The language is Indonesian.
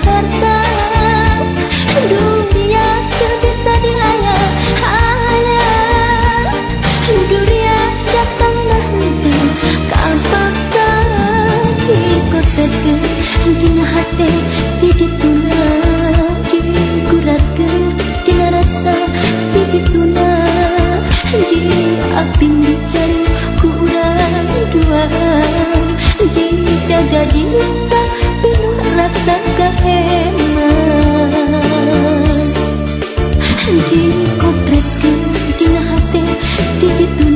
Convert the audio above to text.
tertawa Kau Ku di hati di itu